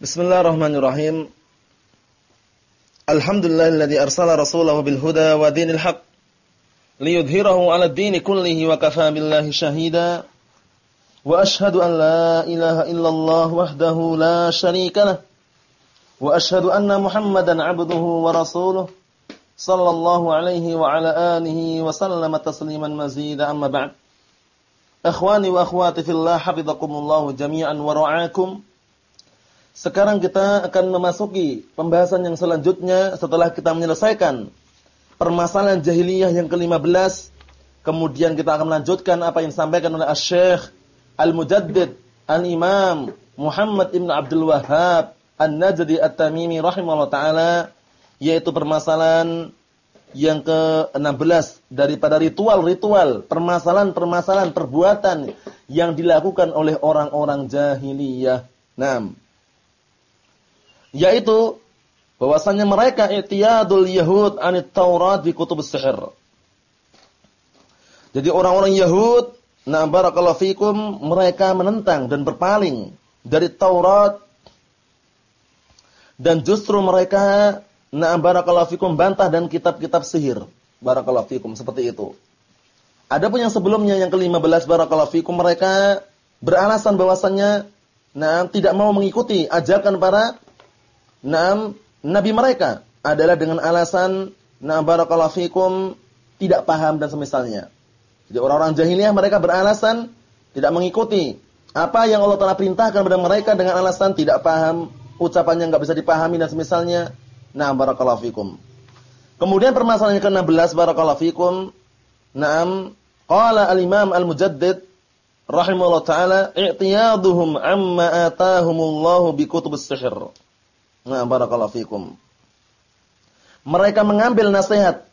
Bismillahirrahmanirrahim. Alhamdulillahilladzi arsala rasulahu bil huda wa dinil haq liyudhhirahu 'ala ad-din kullihi wa kafaa billahi shahida. Wa ashhadu an la ilaha illallah wahdahu la syarika lah. Wa ashhadu anna Muhammadan 'abduhu wa rasuluh sallallahu alaihi wa ala alihi wa sallama tasliman mazida amma ba'd. Akhwani wa akhwati fillah hafizakumullah jami'an wa ra'akum. Sekarang kita akan memasuki pembahasan yang selanjutnya setelah kita menyelesaikan permasalahan jahiliyah yang ke-15. Kemudian kita akan melanjutkan apa yang disampaikan oleh Asy-Syaikh Al-Mujaddid Al-Imam Muhammad Ibn Abdul Wahhab An-Najdi At-Tamimi rahimahullah taala yaitu permasalahan yang ke-16 daripada ritual-ritual, permasalahan-permasalahan perbuatan yang dilakukan oleh orang-orang jahiliyah. Nah, yaitu bahwasannya mereka i'tiyadul yahud anit Taurat di kutub sihir. Jadi orang-orang Yahud, nah barakallahu fikum, mereka menentang dan berpaling dari Taurat dan justru mereka nah barakallahu fikum bantah dan kitab-kitab sihir. Barakallahu fikum seperti itu. Adapun yang sebelumnya yang ke-15 barakallahu fikum mereka beralasan bahwasannya nah tidak mau mengikuti ajakan para Naam, nabi mereka adalah dengan alasan na barakallahu fikum tidak paham dan semisalnya. Jadi orang-orang jahiliyah mereka beralasan tidak mengikuti apa yang Allah telah perintahkan kepada mereka dengan alasan tidak paham, ucapannya enggak bisa dipahami dan semisalnya. Nah, barakallahu fikum. Kemudian permasalahan yang ke-16 barakallahu fikum. Naam, qala al-Imam Al-Mujaddid rahimahullah taala i'tiyaduhum amma atahumullahu bi kutubus sihr. Nah, barakallahu fikum. Mereka mengambil nasihat.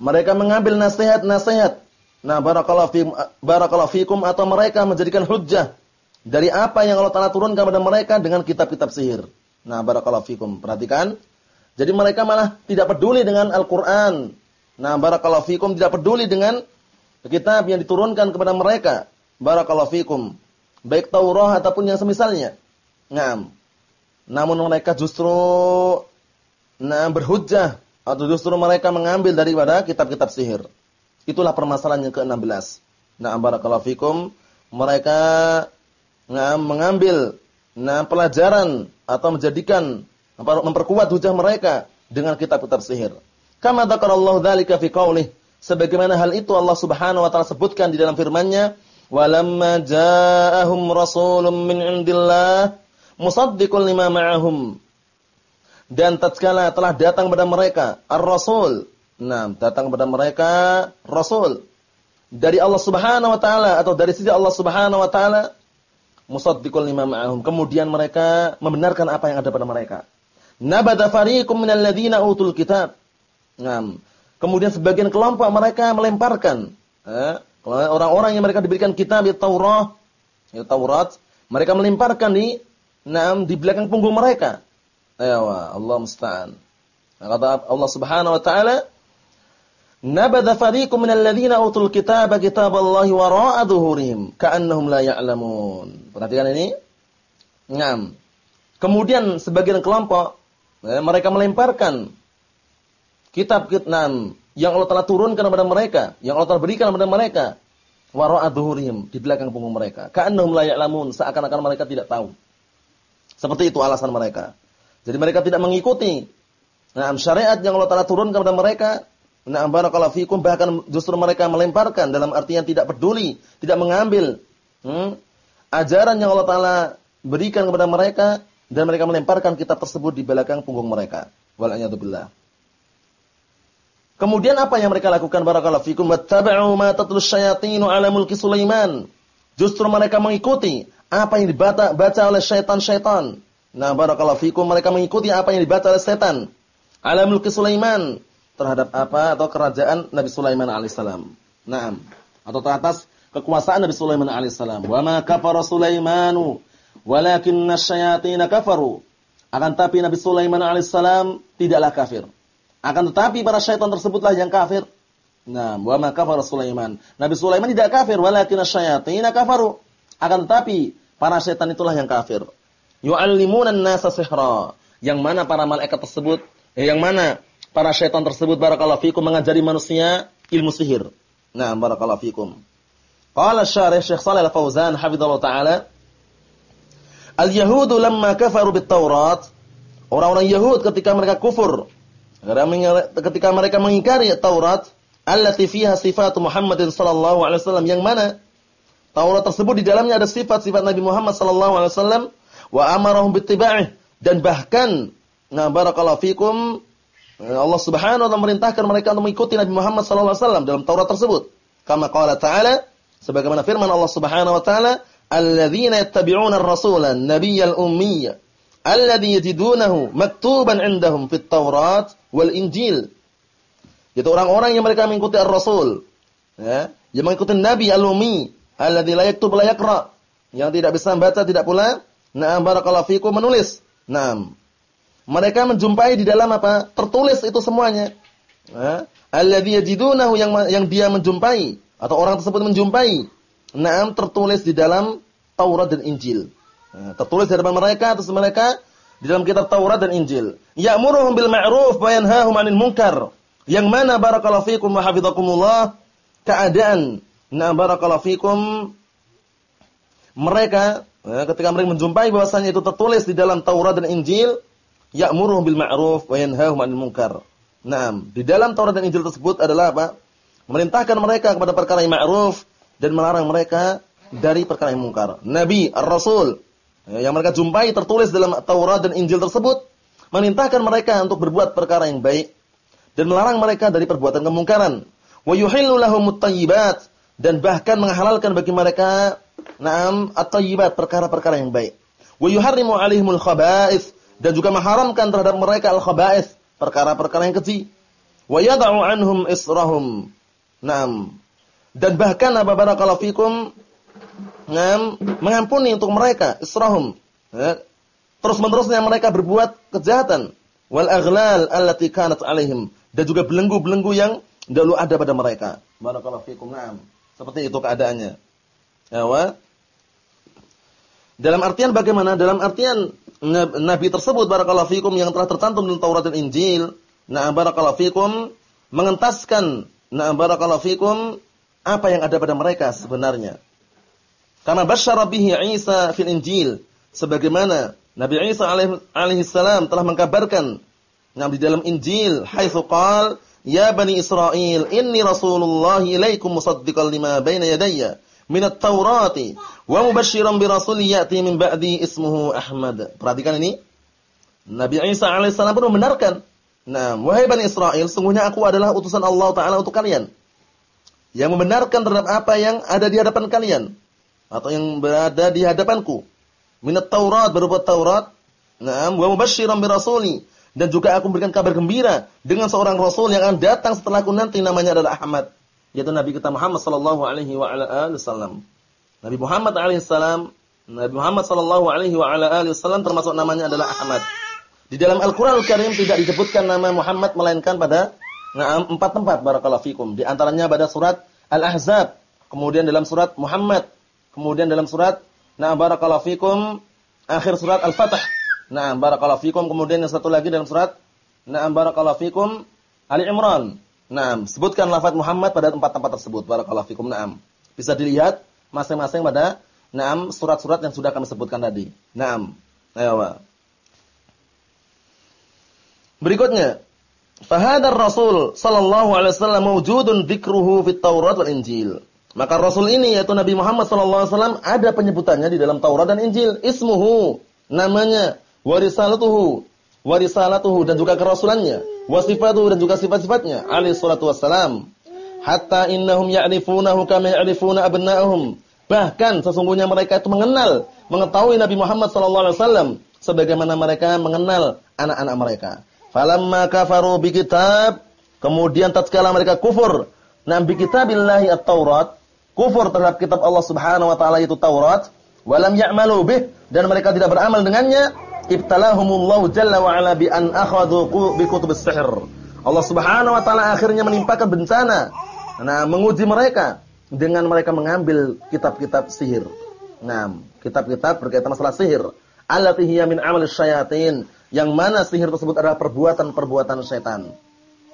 Mereka mengambil nasihat-nasihat. Nah, barakallahu fikum, barakallahu fikum atau mereka menjadikan hujjah dari apa yang Allah Taala turunkan kepada mereka dengan kitab-kitab sihir. Nah, barakallahu fikum. Perhatikan. Jadi mereka malah tidak peduli dengan Al-Qur'an. Nah, barakallahu fikum tidak peduli dengan kitab yang diturunkan kepada mereka. Barakallahu fikum. Baik Taurat ataupun yang semisalnya. Ngam. Namun mereka justru nah berhujjah atau justru mereka mengambil daripada kitab-kitab sihir. Itulah permasalahan yang ke-16. Nah, barakallahu fikum, mereka nah, mengambil nah pelajaran atau menjadikan memperkuat hujah mereka dengan kitab-kitab sihir. Kama dzakarallahu dzalika fi qaulih, sebagaimana hal itu Allah Subhanahu wa taala sebutkan di dalam firman-Nya, "Walamma ja'ahum rasulun min indillah musaddiqul lima ma'ahum. Dan tatkala telah datang kepada mereka ar-rasul. Nah, datang kepada mereka rasul dari Allah Subhanahu wa taala atau dari sisi Allah Subhanahu wa taala musaddiqul lima ma'ahum. Kemudian mereka membenarkan apa yang ada pada mereka. Nabada fariqum minal ladzina utul kitab. Nah, kemudian sebagian kelompok mereka melemparkan eh, orang-orang yang mereka diberikan kitab Taurat, ya Taurat, mereka melemparkan di Naam di belakang punggung mereka. Ayo, Allah musta'an. Kata Allah Subhanahu wa taala, "Nabadha fariqum minal ladzina utul kitaba kitaballahi wara'a dhuhurihim ka'annahum la ya'lamun." Perhatikan ini. Naam. Kemudian sebagian kelompok eh, mereka melemparkan kitab kitab yang Allah telah turunkan kepada mereka, yang Allah telah berikan kepada mereka wara'a dhuhurihim di belakang punggung mereka. Ka'annahum la ya'lamun, seakan-akan mereka tidak tahu. Seperti itu alasan mereka. Jadi mereka tidak mengikuti nah, syariat yang Allah Taala turunkan kepada mereka. Nah, barakallahu fikum bahkan justru mereka melemparkan dalam artian tidak peduli, tidak mengambil hmm, ajaran yang Allah Taala berikan kepada mereka dan mereka melemparkan kitab tersebut di belakang punggung mereka. Wal'iyadzubillah. Kemudian apa yang mereka lakukan barakallahu fikum wattaba'u ma tatlus syayatinu 'ala mulki Sulaiman. Justru mereka mengikuti apa yang dibaca baca oleh syaitan-syaitan. Nah, barakallahu fikum mereka mengikuti apa yang dibaca oleh setan. Ala mulki Sulaiman terhadap apa atau kerajaan Nabi Sulaiman alaihissalam. Naam. Atau atas kekuasaan Nabi Sulaiman alaihissalam. Wa ma kafara Sulaimanu walakinna syayatin kafaru. Akan tapi Nabi Sulaiman alaihissalam tidaklah kafir. Akan tetapi para syaitan tersebutlah yang kafir. Nah, wa ma kafara Sulaiman. Nabi Sulaiman tidak kafir walakinna syayatin kafaru. Akan tetapi Para setan itulah yang kafir. yu'allimuna an-nasa sihra. Yang mana para malaikat tersebut, eh, yang mana para syaitan tersebut barakallahu fikum mengajari manusia ilmu sihir. Nah, barakallahu fikum. Qala syarih Syekh Shalih Al-Fauzan hafizallahu taala Al-Yahudu lamma kafaru bit-Taurat Orang-orang Yahud ketika mereka kufur ketika mereka mengingkari Taurat allati fiha sifat Muhammadin sallallahu alaihi wasallam. Yang mana? Taurat tersebut di dalamnya ada sifat-sifat Nabi Muhammad sallallahu alaihi wasallam. Wa amarahum bittiba'ih. Dan bahkan nah barakallahu fikum Allah Subhanahu wa taala merintahkan mereka untuk mengikuti Nabi Muhammad sallallahu alaihi wasallam dalam Taurat tersebut. Kama qala ta'ala sebagaimana firman Allah Subhanahu wa taala, "Alladzina yattabi'una ar-rasula an-nabiyyal ummiyya alladzi yajidunahu maktuban 'indahum fit Taurat wal Injil." Itu orang-orang yang mereka mengikuti ar-rasul, ya, yang mengikuti Nabi al-ummi, alladzi la yaktub la yang tidak bisa membaca tidak pula na'am barakallahu fikum menulis. Naam. Mereka menjumpai di dalam apa? Tertulis itu semuanya. Alladhi yajidunahu yang yang dia menjumpai atau orang tersebut menjumpai. Naam tertulis di dalam Taurat dan Injil. Nah, tertulis di depan mereka terus mereka di dalam kitab Taurat dan Injil. Ya'muruhum bil ma'ruf wa yanhahum 'anil munkar. Yang mana barakallahu fikum wa hafizakumullah keadaan na barakallahu fikum mereka ketika mereka menjumpai bahwasanya itu tertulis di dalam Taurat dan Injil ya'muruhum bil ma'ruf wa yanhahum 'anil munkar. Naam, di dalam Taurat dan Injil tersebut adalah apa? Merintahkan mereka kepada perkara yang ma'ruf dan melarang mereka dari perkara yang mungkar. Nabi, Ar-Rasul ya, yang mereka jumpai tertulis dalam Taurat dan Injil tersebut merintahkan mereka untuk berbuat perkara yang baik dan melarang mereka dari perbuatan kemungkaran. Wa yuhillu lahumut dan bahkan menghalalkan bagi mereka na'am at-thayyibat perkara-perkara yang baik. Wa yuharrimu 'alaihimul khaba'ith dan juga mengharamkan terhadap mereka al-khaba'ith, perkara-perkara yang keji. Wa yad'u anhum israhum. Naam. Dan bahkan apa barakallahu fikum ngam mengampuni untuk mereka israhum. Ya. Terus menerusnya mereka berbuat kejahatan wal aghlal allati kanat alaihim dan juga belenggu-belenggu yang dulu ada pada mereka. Barakallahu fikum. Naam. Seperti itu keadaannya. Ya? Dalam artian bagaimana? Dalam artian nabi tersebut barakallahu fikum yang telah tercantum dalam Taurat dan Injil, nah barakallahu fikum mengentaskan nah barakallahu fikum apa yang ada pada mereka sebenarnya. Karena basyara bihi Isa fil Injil sebagaimana Nabi Isa alaihi salam telah mengkabarkan nah di dalam Injil haitsu qal ya bani Israel inni rasulullah ilaikum musaddiqan lima baina yadayya minat Taurati wa mubasysyiran bi rasulin ya'ti min ba'di ismuhu Ahmad. Perhatikan ini. Nabi Isa alaihissalam pun membenarkan. Nah, wahai Bani Israel, sungguhnya aku adalah utusan Allah Ta'ala untuk kalian. Yang membenarkan terhadap apa yang ada di hadapan kalian. Atau yang berada di hadapanku. Minat Taurat, berupa Taurat. Nah, wa mubasysyiran bi rasuli. Dan juga aku memberikan kabar gembira dengan seorang Rasul yang akan datang setelahku nanti namanya adalah Ahmad yaitu Nabi kita Muhammad sallallahu alaihi wa ala wasallam. Nabi Muhammad alaihi salam, Nabi Muhammad sallallahu alaihi wa ala wasallam termasuk namanya adalah Ahmad. Di dalam Al-Qur'an Al-Karim tidak disebutkan nama Muhammad melainkan pada empat tempat barakallahu fikum. Di antaranya pada surat Al-Ahzab, kemudian dalam surat Muhammad, kemudian dalam surat Nah barakallahu fikum akhir surat Al-Fatah. Nah barakallahu fikum kemudian yang satu lagi dalam surat Nah barakallahu fikum Ali Imran. Naam, sebutkan lafaz Muhammad pada tempat-tempat tersebut. Barakallahu fikum. Naam. Bisa dilihat masing-masing pada naam surat-surat yang sudah kami sebutkan tadi. Naam. Ayo. Berikutnya, fahadar Rasul sallallahu alaihi wasallam mawjudun dzikruhu fit Taurat wal Injil. Maka Rasul ini yaitu Nabi Muhammad sallallahu alaihi wasallam ada penyebutannya di dalam Taurat dan Injil. Ismuhu, namanya, warisalatuhu, warisalatuhu dan juga kerasulannya. Wasifatuhu dan juga sifat-sifatnya. Alaihi salatu wassalam. Hatta innahum ya'rifunahu kama ya'rifuna abna'ahum. Bahkan sesungguhnya mereka itu mengenal mengetahui Nabi Muhammad sallallahu alaihi wasallam sebagaimana mereka mengenal anak-anak mereka. Falamma kafaru bi kitab kemudian tatkala mereka kufur nam bi kitabillahi at-taurat kufur terhadap kitab Allah Subhanahu wa taala itu Taurat walam ya'malu bih dan mereka tidak beramal dengannya ibtalahumullahu jalla wa ala bi an akhadhu bi kutubis sihr. Allah Subhanahu wa taala akhirnya menimpakan bencana. Nah, menguji mereka dengan mereka mengambil kitab-kitab sihir. Nah, kitab-kitab berkaitan masalah sihir. allati hiya min amal syayatin, yang mana sihir tersebut adalah perbuatan-perbuatan setan.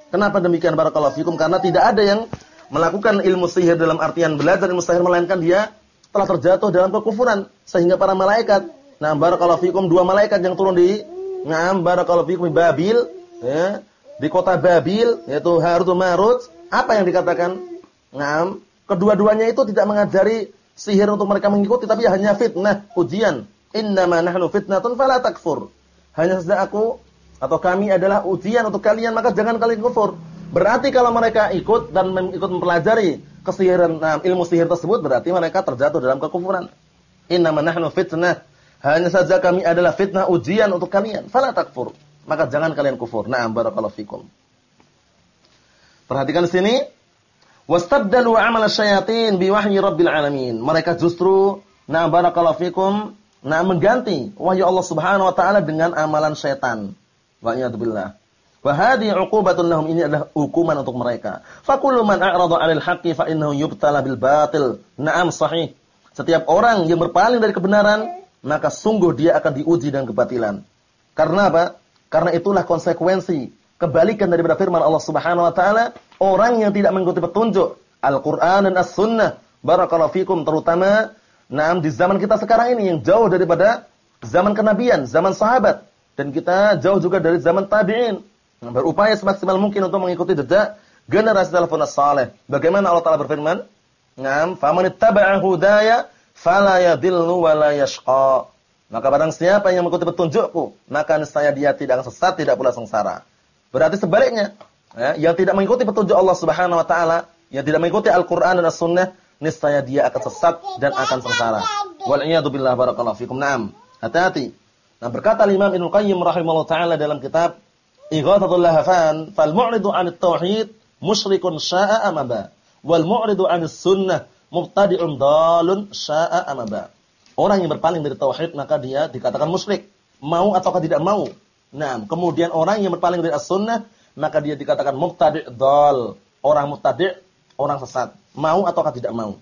Kenapa demikian barakallahu fikum? Karena tidak ada yang melakukan ilmu sihir dalam artian belajar ilmu sihir melainkan dia telah terjatuh dalam kekufuran sehingga para malaikat nah barakallahu fikum dua malaikat yang turun di ngam barakallahu fikum Babil ya di kota Babil yaitu Harut Marut. Apa yang dikatakan? Ngam kedua-duanya itu tidak mengajari sihir untuk mereka mengikuti tapi hanya fitnah ujian. Innama nahnu fitnatun fala takfur. Hanya saja aku atau kami adalah ujian untuk kalian maka jangan kalian kufur. Berarti kalau mereka ikut dan ikut mempelajari kesihiran ilmu sihir tersebut berarti mereka terjatuh dalam kekufuran. Innama nahnu fitnah hanya saja kami adalah fitnah ujian untuk kalian fala takfur maka jangan kalian kufur na'am barakallahu fikum perhatikan di sini wastabdalu amal syayatin biwahyi rabbil alamin mereka justru na'am barakallahu fikum Nah, mengganti wahyu Allah Subhanahu wa taala dengan amalan setan. Wa'iyadzubillah. Wa hadhihi 'uqubatun lahum ini adalah hukuman untuk mereka. Fa kullu man a'rada 'anil haqqi fa innahu yubtala bil batil. Naam sahih. Setiap orang yang berpaling dari kebenaran, maka sungguh dia akan diuji dengan kebatilan. Karena apa? Karena itulah konsekuensi kebalikan daripada firman Allah Subhanahu wa taala, orang yang tidak mengikuti petunjuk Al-Qur'an dan As-Sunnah, barakallahu fikum terutama Nah, di zaman kita sekarang ini yang jauh daripada zaman kenabian, zaman sahabat dan kita jauh juga dari zaman tabi'in. Berupaya semaksimal mungkin untuk mengikuti jejak generasi salafun saleh. Bagaimana Allah Taala berfirman? "Ngam, faman ittaba'a hudaya fala yadhillu wa la yashqa." Maka barang siapa yang mengikuti petunjukku, maka niscaya dia tidak akan sesat, tidak pula sengsara. Berarti sebaliknya, ya, yang tidak mengikuti petunjuk Allah Subhanahu wa taala, yang tidak mengikuti Al-Qur'an dan As-Sunnah, niscaya dia akan sesat dan akan sengsara. Wal iyadu billah barakallahu fikum. Naam. Hati-hati. Nah, berkata Imam Ibnu Qayyim rahimahullah taala dalam kitab Ighathatul Lahafan, fal mu'ridu 'anit tauhid musyrikun sya'a amaba, wal mu'ridu 'anis sunnah mubtadi'un dalun sya'a amaba. Orang yang berpaling dari tauhid maka dia dikatakan musyrik, mau ataukah tidak mau. Nah, kemudian orang yang berpaling dari as-sunnah maka dia dikatakan mubtadi' dal, orang mubtadi' orang sesat. Mau ataukah tidak mau.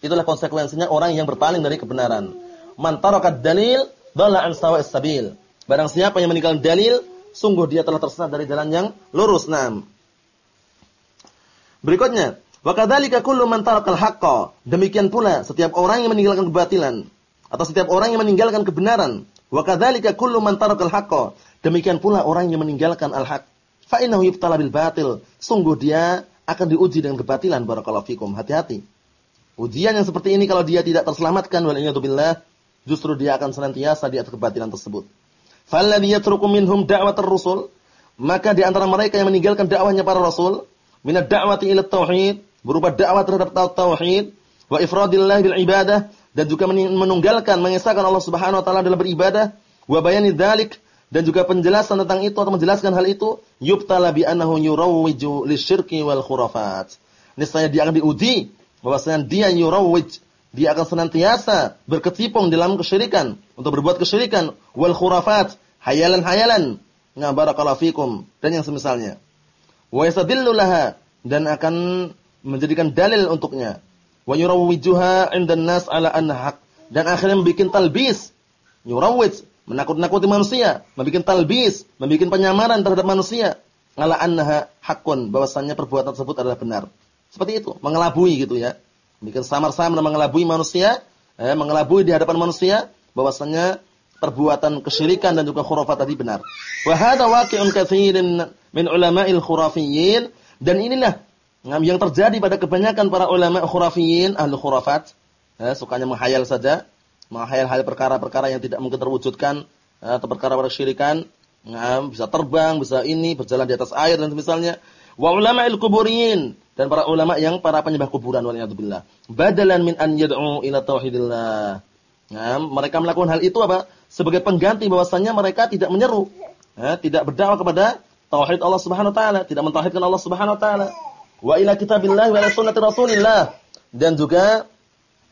Itulah konsekuensinya orang yang berpaling dari kebenaran. Man tarakat dalil dhalla an sawa'is sabil. Barang siapa yang meninggalkan dalil, sungguh dia telah tersesat dari jalan yang lurus. Naam. Berikutnya, wa kadzalika kullu man tarakal haqqa. Demikian pula setiap orang yang meninggalkan kebatilan atau setiap orang yang meninggalkan kebenaran. Wa kadzalika kullu man tarakal haqqa. Demikian pula orang yang meninggalkan al-haq. Fa innahu yubtala bil batil. Sungguh dia akan diuji dengan kebatilan barakallahu fikum. Hati-hati. Ujian yang seperti ini kalau dia tidak terselamatkan billah, justru dia akan senantiasa di atas kebatilan tersebut. Falladhi yatruku minhum da'watar rusul, maka di antara mereka yang meninggalkan dakwahnya para rasul, minad da'wati ila tauhid, berupa dakwah terhadap tauhid, wa ifradillah bil ibadah dan juga menunggalkan mengesahkan Allah Subhanahu wa taala dalam beribadah, wa bayani dzalik dan juga penjelasan tentang itu atau menjelaskan hal itu yubtala bi annahu yurawwiju lisyirki wal khurafat. Niscaya dia akan diuji bahwasanya dia yurawwij, dia akan senantiasa berkecimpung dalam kesyirikan untuk berbuat kesyirikan wal khurafat, hayalan-hayalan. Nga barakallahu fikum dan yang semisalnya. Wa yastadillu laha dan akan menjadikan dalil untuknya. Wa yurawwijuha nas ala anha dan akhirnya membuat talbis. Yurawwij menakut-nakuti manusia, membuat talbis, membuat penyamaran terhadap manusia, ngala annaha hakun, bahwasannya perbuatan tersebut adalah benar. Seperti itu, mengelabui gitu ya. Bikin samar-samar mengelabui manusia, eh, mengelabui di hadapan manusia bahwasannya perbuatan kesyirikan dan juga khurafat tadi benar. Wa hadza waqi'un katsirin min ulama'il khurafiyyin dan inilah yang terjadi pada kebanyakan para ulama khurafiyyin, ahli khurafat, eh, sukanya menghayal saja, menghayal-hayal perkara-perkara yang tidak mungkin terwujudkan atau perkara persyirikan, nah, bisa terbang, bisa ini, berjalan di atas air dan misalnya. Wa ulama'il kuburiyin dan para ulama yang para penyembah kuburan waliyadzubillah. Badalan min an yad'u ila tauhidillah. Nah, mereka melakukan hal itu apa? Sebagai pengganti bahwasannya mereka tidak menyeru, ya, tidak berdakwah kepada tauhid Allah Subhanahu wa taala, tidak mentauhidkan Allah Subhanahu wa taala. Wa ila kitabillah wa ila sunnati Rasulillah. Dan juga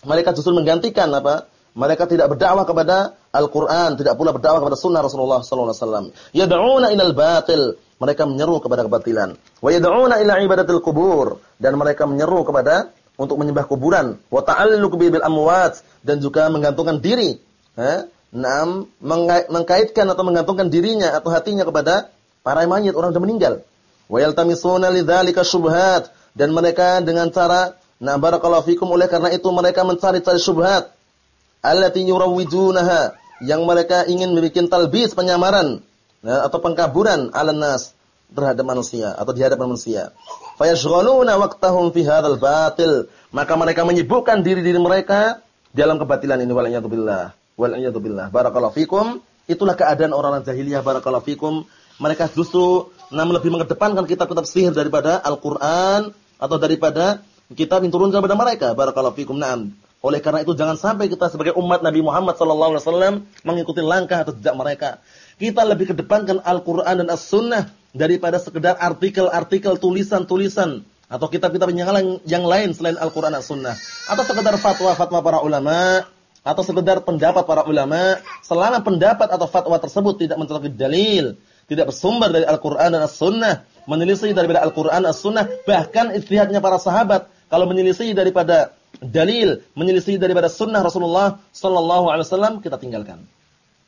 mereka justru menggantikan apa? Mereka tidak berdakwah kepada Al-Qur'an, tidak pula berdakwah kepada sunnah Rasulullah sallallahu alaihi wasallam. Yad'una ilal batil. Mereka menyeru kepada kebatilan. Wa yad'una ila ibadatil kubur dan mereka menyeru kepada untuk menyembah kuburan. Wa ta'alluq bil amwat dan juga menggantungkan diri eh, Naam, mengkaitkan atau menggantungkan dirinya atau hatinya kepada para mayit orang sudah meninggal. Wa yaltamisuna lidzalika syubhat dan mereka dengan cara nah barakallahu fikum oleh karena itu mereka mencari-cari syubhat allati yurawwijunaha yang mereka ingin membuat talbis penyamaran nah, atau pengkaburan ala nas terhadap manusia atau di hadapan manusia. Fayashghaluna waqtahum fi hadzal batil. Maka mereka menyibukkan diri-diri mereka dalam kebatilan ini wal billah. Wal billah. Barakallahu fikum. Itulah keadaan orang-orang jahiliyah barakallahu fikum. Mereka justru namun lebih mengedepankan kitab-kitab sihir daripada Al-Qur'an atau daripada kitab yang turun kepada mereka. Barakallahu fikum. Naam. Oleh karena itu jangan sampai kita sebagai umat Nabi Muhammad sallallahu alaihi wasallam mengikuti langkah atau jejak mereka. Kita lebih kedepankan Al-Qur'an dan As-Sunnah daripada sekedar artikel-artikel tulisan-tulisan atau kitab-kitab yang lain, yang lain selain Al-Qur'an dan As-Sunnah atau sekedar fatwa-fatwa para ulama atau sekedar pendapat para ulama, selama pendapat atau fatwa tersebut tidak mencocoki dalil, tidak bersumber dari Al-Qur'an dan As-Sunnah, menyelisih daripada Al-Qur'an dan As-Sunnah, bahkan istihadnya para sahabat kalau menyelisih daripada dalil, menyelisih daripada sunnah Rasulullah sallallahu alaihi wasallam kita tinggalkan.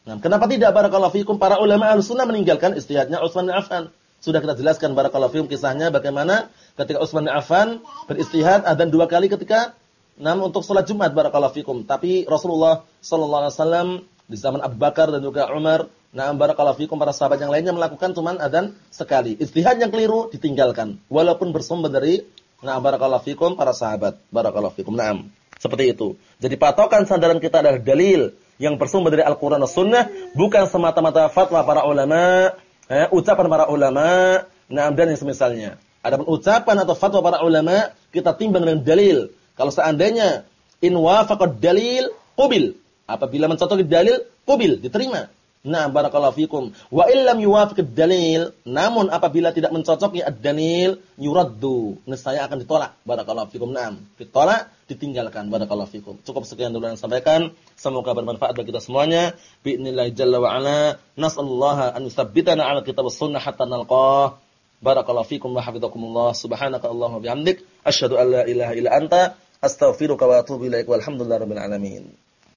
Nah, kenapa tidak barakallahu fikum para ulama Ahlussunnah meninggalkan istihadnya Utsman bin Affan? Sudah kita jelaskan barakallahu fikum kisahnya bagaimana ketika Utsman bin Affan beristihad adzan dua kali ketika Nam untuk sholat Jumat barakallahu fikum. Tapi Rasulullah sallallahu alaihi wasallam di zaman Abu Bakar dan juga Umar, nah barakallahu fikum para sahabat yang lainnya melakukan cuman adzan sekali. Istihad yang keliru ditinggalkan walaupun bersumber dari nah barakallahu fikum para sahabat. Barakallahu fikum. Naam. Seperti itu. Jadi patokan sandaran kita adalah dalil yang bersumber dari Al-Qur'an dan Sunnah, bukan semata-mata fatwa para ulama, eh, ucapan para ulama, nah dan yang semisalnya. Adapun ucapan atau fatwa para ulama kita timbang dengan dalil kalau seandainya in wafaqad dalil qubil. Apabila mencocoki dalil qubil, diterima. Nah, barakallahu fikum. Wa illam yuwafiqid dalil, namun apabila tidak mencocoki ad-dalil, yuraddu. Niscaya akan ditolak. Barakallahu fikum. Naam. Ditolak, ditinggalkan. Barakallahu fikum. Cukup sekian dulu yang sampaikan. Semoga bermanfaat bagi kita semuanya. Bi'nillah jalla wa ala. Nas'allaha an yuthabbitana 'ala kitab sunnah hatta nalqah. Barakallahu fikum wa hafizakumullah. Subhanaka Allahumma bihamdik asyhadu an la ilaha illa anta astaghfiruka wa atubu ilaik walhamdulillahi rabbil alamin